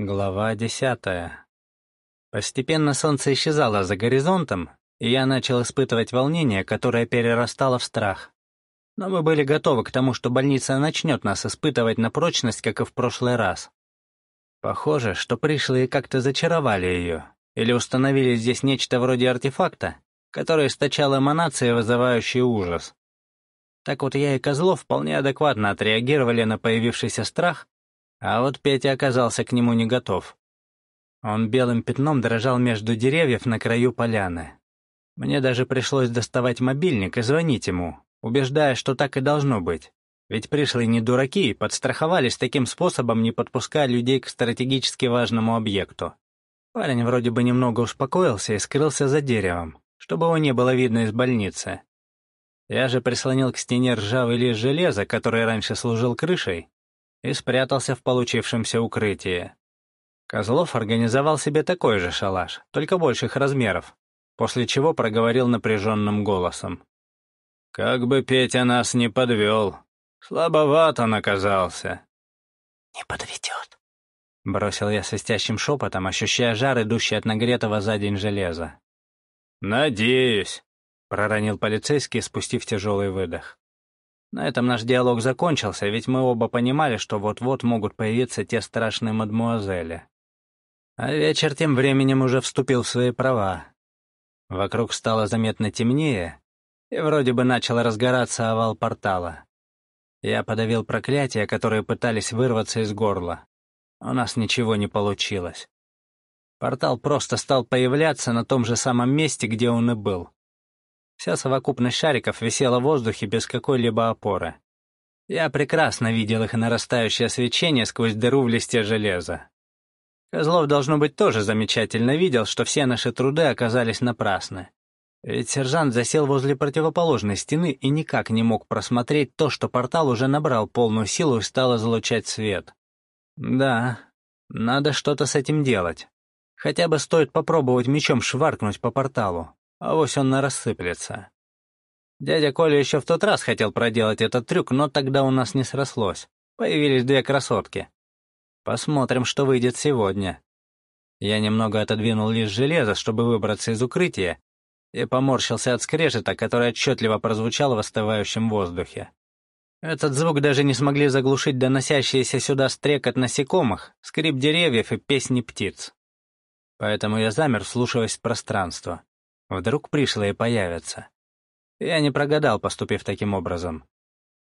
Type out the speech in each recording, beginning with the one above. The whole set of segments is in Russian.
Глава десятая. Постепенно солнце исчезало за горизонтом, и я начал испытывать волнение, которое перерастало в страх. Но мы были готовы к тому, что больница начнет нас испытывать на прочность, как и в прошлый раз. Похоже, что пришлые как-то зачаровали ее, или установили здесь нечто вроде артефакта, которое источало эманации, вызывающие ужас. Так вот я и Козлов вполне адекватно отреагировали на появившийся страх, а вот Петя оказался к нему не готов. Он белым пятном дрожал между деревьев на краю поляны. Мне даже пришлось доставать мобильник и звонить ему, убеждая, что так и должно быть. Ведь пришли не дураки и подстраховались таким способом, не подпуская людей к стратегически важному объекту. Парень вроде бы немного успокоился и скрылся за деревом, чтобы его не было видно из больницы. Я же прислонил к стене ржавый лист железа, который раньше служил крышей, и спрятался в получившемся укрытии. Козлов организовал себе такой же шалаш, только больших размеров, после чего проговорил напряженным голосом. «Как бы Петя нас не подвел, слабоват он оказался». «Не подведет», — бросил я свистящим шепотом, ощущая жар, идущий от нагретого за день железа. «Надеюсь», — проронил полицейский, спустив тяжелый выдох. На этом наш диалог закончился, ведь мы оба понимали, что вот-вот могут появиться те страшные мадмуазели. А вечер тем временем уже вступил в свои права. Вокруг стало заметно темнее, и вроде бы начал разгораться овал портала. Я подавил проклятия, которые пытались вырваться из горла. У нас ничего не получилось. Портал просто стал появляться на том же самом месте, где он и был. Вся совокупность шариков висела в воздухе без какой-либо опоры. Я прекрасно видел их нарастающее свечение сквозь дыру в листе железа. Козлов, должно быть, тоже замечательно видел, что все наши труды оказались напрасны. Ведь сержант засел возле противоположной стены и никак не мог просмотреть то, что портал уже набрал полную силу и стал излучать свет. Да, надо что-то с этим делать. Хотя бы стоит попробовать мечом шваркнуть по порталу а вось он рассыплется. Дядя Коля еще в тот раз хотел проделать этот трюк, но тогда у нас не срослось. Появились две красотки. Посмотрим, что выйдет сегодня. Я немного отодвинул лишь железо, чтобы выбраться из укрытия, и поморщился от скрежета, который отчетливо прозвучал в остывающем воздухе. Этот звук даже не смогли заглушить доносящиеся сюда стрекот насекомых, скрип деревьев и песни птиц. Поэтому я замер, вслушиваясь в пространство. Вдруг пришлые появятся. Я не прогадал, поступив таким образом.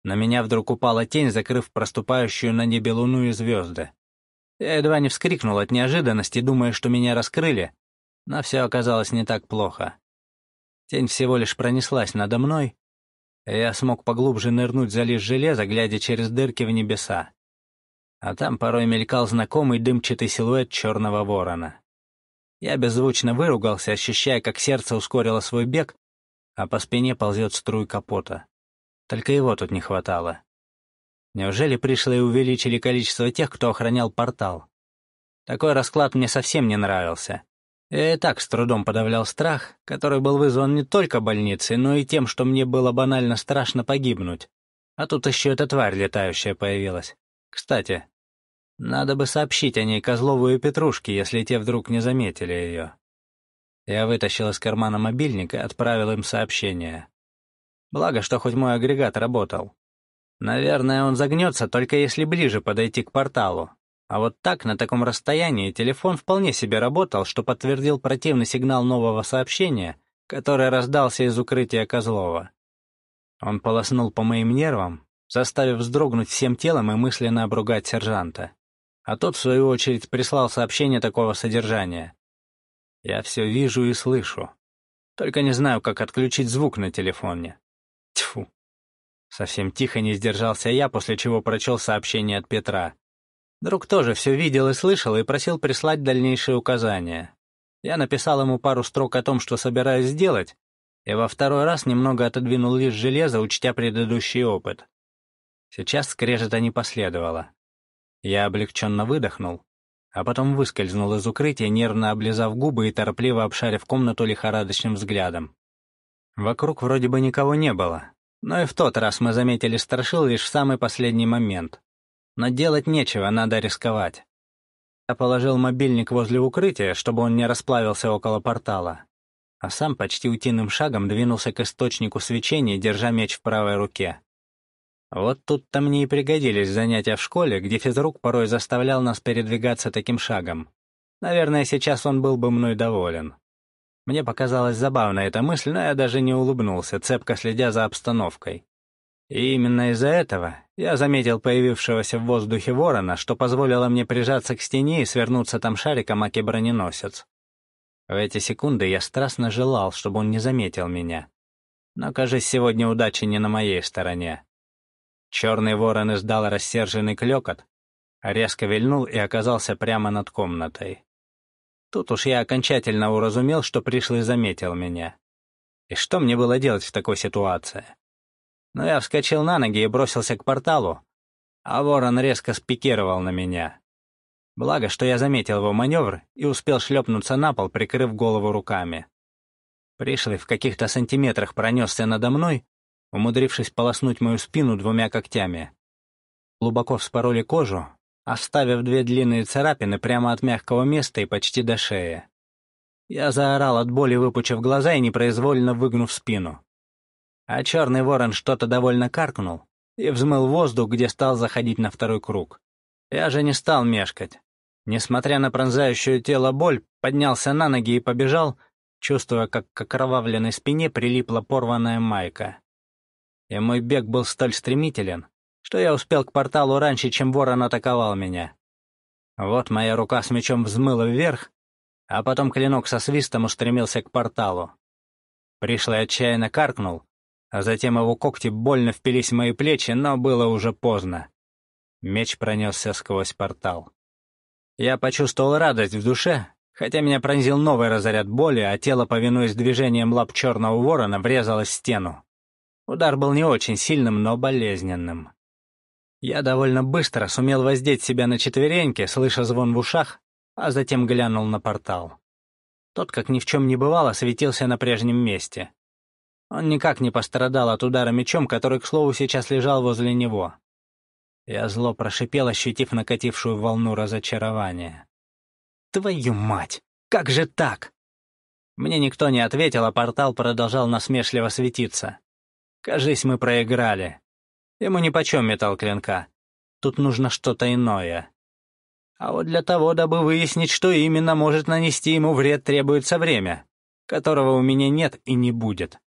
На меня вдруг упала тень, закрыв проступающую на небе луну и звезды. Я едва не вскрикнул от неожиданности, думая, что меня раскрыли, но все оказалось не так плохо. Тень всего лишь пронеслась надо мной, и я смог поглубже нырнуть за лишь железа, глядя через дырки в небеса. А там порой мелькал знакомый дымчатый силуэт черного ворона. Я беззвучно выругался, ощущая, как сердце ускорило свой бег, а по спине ползет струй капота. Только его тут не хватало. Неужели пришлые увеличили количество тех, кто охранял портал? Такой расклад мне совсем не нравился. Я и так с трудом подавлял страх, который был вызван не только больницей, но и тем, что мне было банально страшно погибнуть. А тут еще эта тварь летающая появилась. Кстати, надо бы сообщить о ней Козлову и Петрушке, если те вдруг не заметили ее. Я вытащил из кармана мобильник и отправил им сообщение. Благо, что хоть мой агрегат работал. Наверное, он загнется, только если ближе подойти к порталу. А вот так, на таком расстоянии, телефон вполне себе работал, что подтвердил противный сигнал нового сообщения, который раздался из укрытия Козлова. Он полоснул по моим нервам, заставив вздрогнуть всем телом и мысленно обругать сержанта а тот, в свою очередь, прислал сообщение такого содержания. «Я все вижу и слышу. Только не знаю, как отключить звук на телефоне. Тьфу». Совсем тихо не сдержался я, после чего прочел сообщение от Петра. Друг тоже все видел и слышал и просил прислать дальнейшие указания. Я написал ему пару строк о том, что собираюсь сделать, и во второй раз немного отодвинул лишь железо, учтя предыдущий опыт. Сейчас скрежета не последовало. Я облегченно выдохнул, а потом выскользнул из укрытия, нервно облизав губы и торопливо обшарив комнату лихорадочным взглядом. Вокруг вроде бы никого не было, но и в тот раз мы заметили страшил лишь в самый последний момент. Но делать нечего, надо рисковать. Я положил мобильник возле укрытия, чтобы он не расплавился около портала, а сам почти утиным шагом двинулся к источнику свечения, держа меч в правой руке. Вот тут-то мне и пригодились занятия в школе, где физрук порой заставлял нас передвигаться таким шагом. Наверное, сейчас он был бы мной доволен. Мне показалась забавная эта мысль, но я даже не улыбнулся, цепко следя за обстановкой. И именно из-за этого я заметил появившегося в воздухе ворона, что позволило мне прижаться к стене и свернуться там шариком аки броненосец. В эти секунды я страстно желал, чтобы он не заметил меня. Но, кажется, сегодня удача не на моей стороне. Черный ворон издал рассерженный клёкот, резко вильнул и оказался прямо над комнатой. Тут уж я окончательно уразумел, что пришлый заметил меня. И что мне было делать в такой ситуации? Но я вскочил на ноги и бросился к порталу, а ворон резко спикировал на меня. Благо, что я заметил его маневр и успел шлепнуться на пол, прикрыв голову руками. Пришлый в каких-то сантиметрах пронесся надо мной, умудрившись полоснуть мою спину двумя когтями. Глубоко вспороли кожу, оставив две длинные царапины прямо от мягкого места и почти до шеи. Я заорал от боли, выпучив глаза и непроизвольно выгнув спину. А черный ворон что-то довольно каркнул и взмыл воздух, где стал заходить на второй круг. Я же не стал мешкать. Несмотря на пронзающую тело боль, поднялся на ноги и побежал, чувствуя, как к окровавленной спине прилипла порванная майка и мой бег был столь стремителен, что я успел к порталу раньше, чем ворон атаковал меня. Вот моя рука с мечом взмыла вверх, а потом клинок со свистом устремился к порталу. Пришлый отчаянно каркнул, а затем его когти больно впились в мои плечи, но было уже поздно. Меч пронесся сквозь портал. Я почувствовал радость в душе, хотя меня пронзил новый разряд боли, а тело, повинуясь движением лап черного ворона, врезалось в стену. Удар был не очень сильным, но болезненным. Я довольно быстро сумел воздеть себя на четвереньки, слыша звон в ушах, а затем глянул на портал. Тот, как ни в чем не бывало, светился на прежнем месте. Он никак не пострадал от удара мечом, который, к слову, сейчас лежал возле него. Я зло прошипел, ощутив накатившую волну разочарования. «Твою мать! Как же так?» Мне никто не ответил, а портал продолжал насмешливо светиться. Кажись, мы проиграли. Ему нипочем металл клинка. Тут нужно что-то иное. А вот для того, дабы выяснить, что именно может нанести ему вред, требуется время, которого у меня нет и не будет.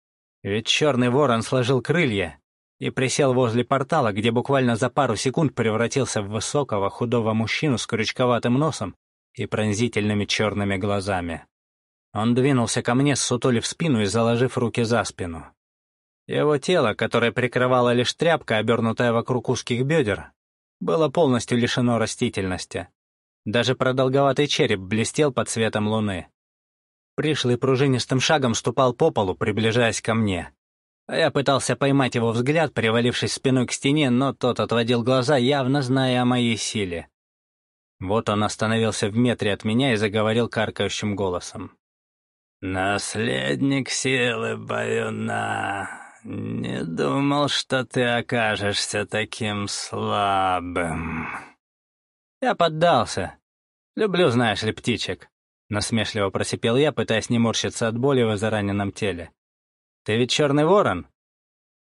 Ведь черный ворон сложил крылья и присел возле портала, где буквально за пару секунд превратился в высокого худого мужчину с крючковатым носом и пронзительными черными глазами. Он двинулся ко мне, сутулив спину и заложив руки за спину. Его тело, которое прикрывало лишь тряпка, обернутая вокруг узких бедер, было полностью лишено растительности. Даже продолговатый череп блестел под светом луны. Пришлый пружинистым шагом ступал по полу, приближаясь ко мне. А я пытался поймать его взгляд, привалившись спиной к стене, но тот отводил глаза, явно зная о моей силе. Вот он остановился в метре от меня и заговорил каркающим голосом. «Наследник силы Баюна, «Не думал, что ты окажешься таким слабым». Я поддался. Люблю, знаешь ли, птичек. Насмешливо просипел я, пытаясь не морщиться от боли в израненном теле. «Ты ведь черный ворон?»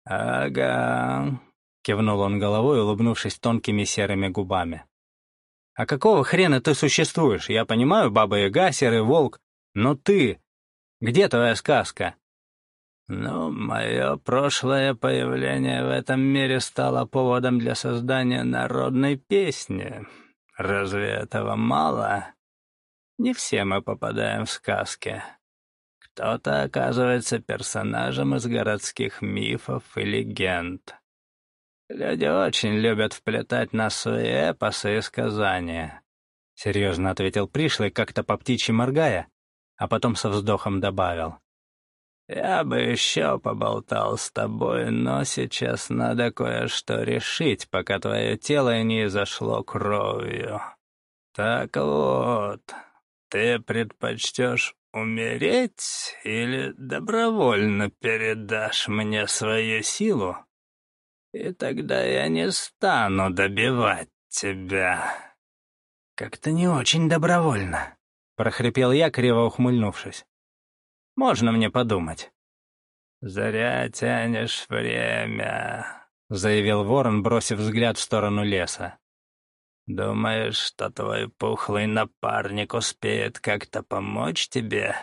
«Ага», — кивнул он головой, улыбнувшись тонкими серыми губами. «А какого хрена ты существуешь? Я понимаю, баба-яга, серый волк, но ты... Где твоя сказка?» Ну, мое прошлое появление в этом мире стало поводом для создания народной песни. Разве этого мало? Не все мы попадаем в сказки. Кто-то оказывается персонажем из городских мифов и легенд. Люди очень любят вплетать нас в свои эпосы и сказания. Серьезно ответил пришлый, как-то по птичьи моргая, а потом со вздохом добавил. Я бы еще поболтал с тобой, но сейчас надо кое-что решить, пока твое тело не зашло кровью. Так вот, ты предпочтешь умереть или добровольно передашь мне свою силу? И тогда я не стану добивать тебя. Как-то не очень добровольно», — прохрипел я, криво ухмыльнувшись. «Можно мне подумать?» «Зря тянешь время», — заявил ворон, бросив взгляд в сторону леса. «Думаешь, что твой пухлый напарник успеет как-то помочь тебе?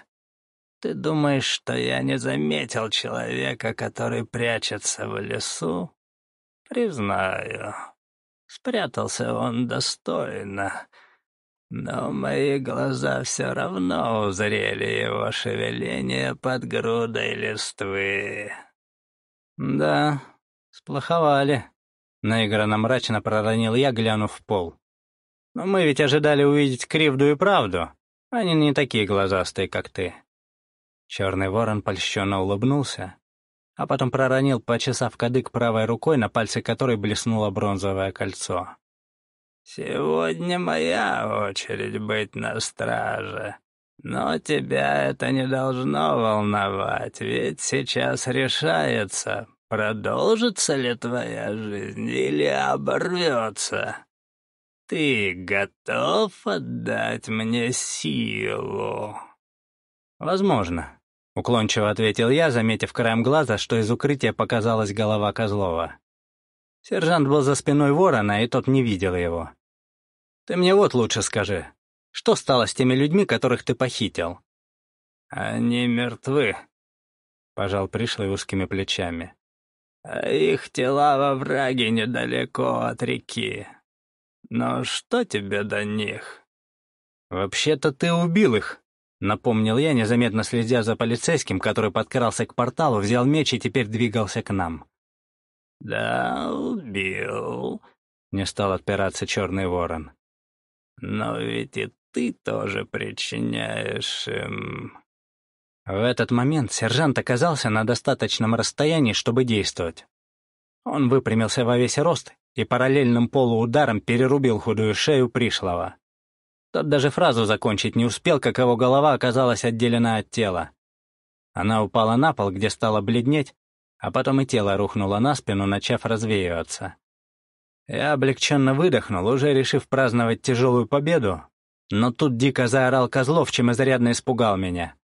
Ты думаешь, что я не заметил человека, который прячется в лесу? Признаю, спрятался он достойно, но мои глаза все равно узрели его шевеление под грудой листвы. Да, сплоховали. Наигранно мрачно проронил я, глянув в пол. Но мы ведь ожидали увидеть кривду и правду. Они не такие глазастые, как ты. Черный ворон польщенно улыбнулся, а потом проронил, почесав кадык правой рукой, на пальце которой блеснуло бронзовое кольцо. «Сегодня моя очередь быть на страже. Но тебя это не должно волновать, ведь сейчас решается, продолжится ли твоя жизнь или оборвется. Ты готов отдать мне силу?» «Возможно», — уклончиво ответил я, заметив краем глаза, что из укрытия показалась голова Козлова. Сержант был за спиной ворона, и тот не видел его. «Ты мне вот лучше скажи, что стало с теми людьми, которых ты похитил?» «Они мертвы», — пожал пришлый узкими плечами. «А их тела во враге недалеко от реки. Но что тебе до них?» «Вообще-то ты убил их», — напомнил я, незаметно следя за полицейским, который подкрался к порталу, взял меч и теперь двигался к нам. «Да, убил», — не стал отпираться черный ворон. «Но ведь и ты тоже причиняешь им...» В этот момент сержант оказался на достаточном расстоянии, чтобы действовать. Он выпрямился во весь рост и параллельным полуударом перерубил худую шею пришлого. Тот даже фразу закончить не успел, как его голова оказалась отделена от тела. Она упала на пол, где стала бледнеть, а потом и тело рухнуло на спину, начав развеиваться. Я облегченно выдохнул, уже решив праздновать тяжелую победу, но тут дико заорал Козлов, чем изрядно испугал меня.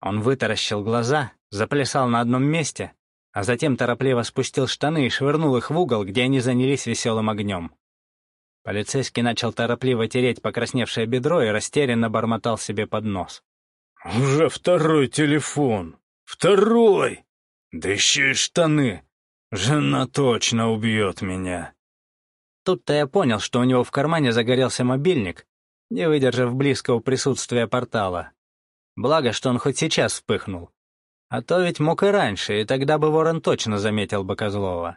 Он вытаращил глаза, заплясал на одном месте, а затем торопливо спустил штаны и швырнул их в угол, где они занялись веселым огнем. Полицейский начал торопливо тереть покрасневшее бедро и растерянно бормотал себе под нос. «Уже второй телефон! Второй!» Да еще и штаны. Жена точно убьет меня. Тут-то я понял, что у него в кармане загорелся мобильник, не выдержав близкого присутствия портала. Благо, что он хоть сейчас вспыхнул. А то ведь мог и раньше, и тогда бы ворон точно заметил бы Козлова.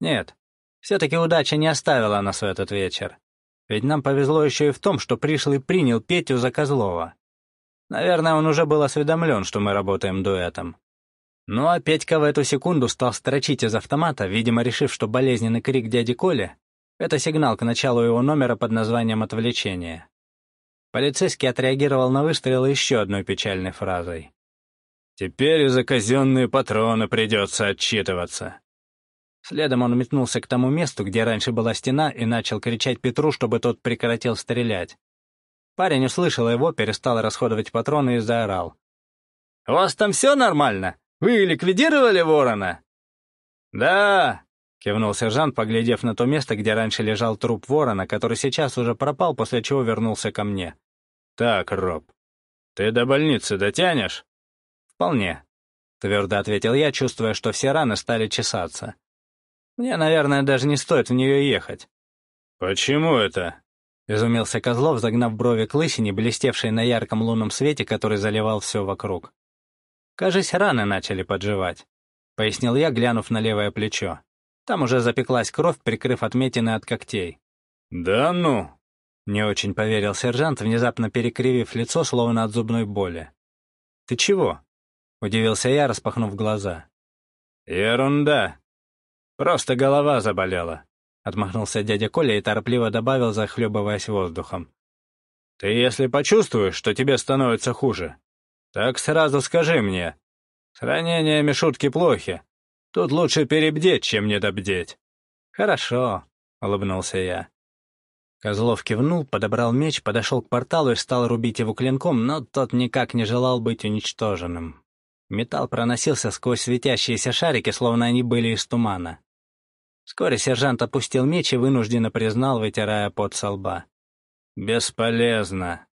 Нет, все-таки удача не оставила нас в этот вечер. Ведь нам повезло еще и в том, что пришлый принял Петю за Козлова. Наверное, он уже был осведомлен, что мы работаем дуэтом. Ну а Петька в эту секунду стал строчить из автомата, видимо, решив, что болезненный крик дяди Коли — это сигнал к началу его номера под названием «Отвлечение». Полицейский отреагировал на выстрел еще одной печальной фразой. «Теперь за казенные патроны придется отчитываться». Следом он метнулся к тому месту, где раньше была стена, и начал кричать Петру, чтобы тот прекратил стрелять. Парень услышал его, перестал расходовать патроны и заорал. «У вас там все нормально? Вы ликвидировали ворона?» «Да», — кивнул сержант, поглядев на то место, где раньше лежал труп ворона, который сейчас уже пропал, после чего вернулся ко мне. «Так, Роб, ты до больницы дотянешь?» «Вполне», — твердо ответил я, чувствуя, что все раны стали чесаться. «Мне, наверное, даже не стоит в нее ехать». «Почему это?» — изумился Козлов, загнав брови к лысине, блестевшей на ярком лунном свете, который заливал все вокруг. Кажись, раны начали подживать», — пояснил я, глянув на левое плечо. Там уже запеклась кровь, прикрыв отметины от когтей. «Да ну!» — не очень поверил сержант, внезапно перекривив лицо, словно от зубной боли. «Ты чего?» — удивился я, распахнув глаза. «Ерунда. Просто голова заболела», — отмахнулся дядя Коля и торопливо добавил, захлебываясь воздухом. «Ты если почувствуешь, что тебе становится хуже, так сразу скажи мне. С ранениями шутки плохи. Тут лучше перебдеть, чем недобдеть». «Хорошо», — улыбнулся я. Козлов кивнул, подобрал меч, подошел к порталу и стал рубить его клинком, но тот никак не желал быть уничтоженным. Металл проносился сквозь светящиеся шарики, словно они были из тумана. Вскоре сержант опустил меч и вынужденно признал, вытирая пот со лба. «Бесполезно».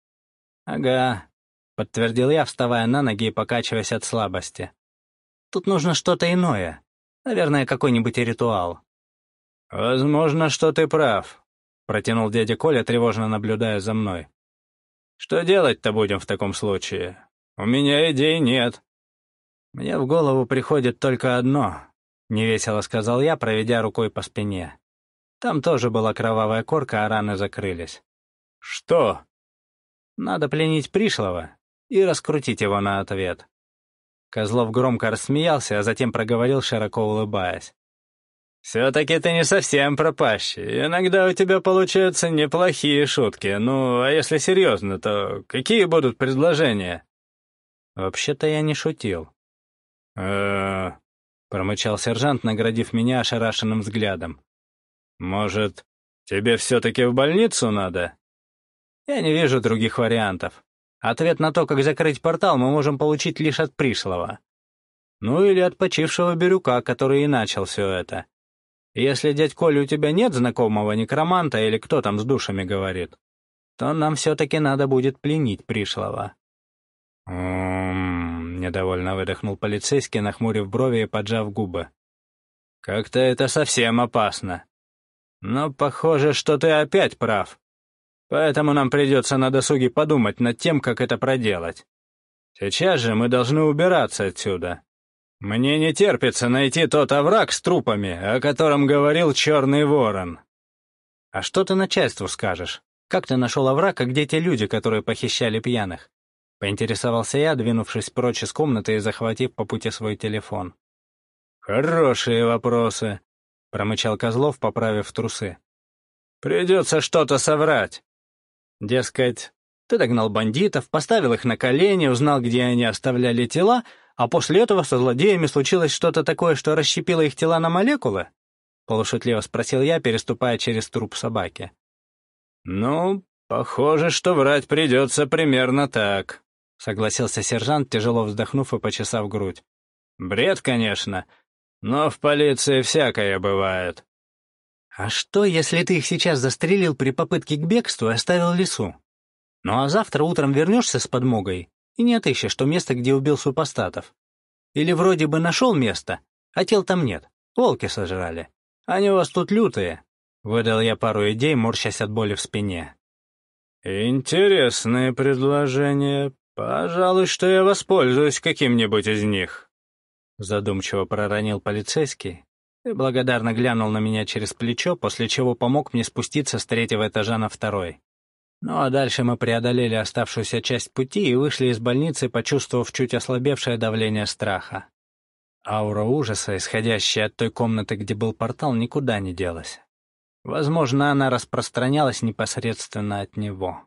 «Ага», — подтвердил я, вставая на ноги и покачиваясь от слабости. «Тут нужно что-то иное. Наверное, какой-нибудь ритуал». «Возможно, что ты прав», — протянул дядя Коля, тревожно наблюдая за мной. «Что делать-то будем в таком случае? У меня идей нет». «Мне в голову приходит только одно», — невесело сказал я, проведя рукой по спине. Там тоже была кровавая корка, а раны закрылись. «Что?» «Надо пленить пришлого и раскрутить его на ответ». Козлов громко рассмеялся, а затем проговорил, широко улыбаясь. «Все-таки ты не совсем пропащий. Иногда у тебя получаются неплохие шутки. Ну, а если серьезно, то какие будут предложения?» «Вообще-то я не шутил». э промычал сержант, наградив меня ошарашенным взглядом. «Может, тебе все-таки в больницу надо?» «Я не вижу других вариантов. Ответ на то, как закрыть портал, мы можем получить лишь от пришлого. Ну или от почившего Бирюка, который и начал все это. Если, дядь Коля, у тебя нет знакомого некроманта или кто там с душами говорит, то нам все-таки надо будет пленить пришлого». «М-м-м», недовольно выдохнул полицейский, нахмурив брови и поджав губы. «Как-то это совсем опасно. Но похоже, что ты опять прав. Поэтому нам придется на досуге подумать над тем, как это проделать. Сейчас же мы должны убираться отсюда. Мне не терпится найти тот овраг с трупами, о котором говорил Черный Ворон. А что ты начальству скажешь? Как ты нашел овраг, а где те люди, которые похищали пьяных? Поинтересовался я, двинувшись прочь из комнаты и захватив по пути свой телефон. «Хорошие вопросы», — промычал Козлов, поправив трусы. «Придется что-то соврать. Дескать, ты догнал бандитов, поставил их на колени, узнал, где они оставляли тела, а после этого со злодеями случилось что-то такое, что расщепило их тела на молекулы? Полушутливо спросил я, переступая через труп собаки. «Ну, похоже, что врать придется примерно так», — согласился сержант, тяжело вздохнув и почесав грудь. «Бред, конечно, но в полиции всякое бывает». «А что, если ты их сейчас застрелил при попытке к бегству и оставил лесу? Ну а завтра утром вернешься с подмогой и не отыщешь то место, где убил супостатов. Или вроде бы нашел место, а тел там нет, волки сожрали. Они у вас тут лютые. Выдал я пару идей, морщась от боли в спине. «Интересное предложение. Пожалуй, что я воспользуюсь каким-нибудь из них», — задумчиво проронил полицейский благодарно глянул на меня через плечо, после чего помог мне спуститься с третьего этажа на второй. Ну а дальше мы преодолели оставшуюся часть пути и вышли из больницы, почувствовав чуть ослабевшее давление страха. Аура ужаса, исходящая от той комнаты, где был портал, никуда не делась. Возможно, она распространялась непосредственно от него.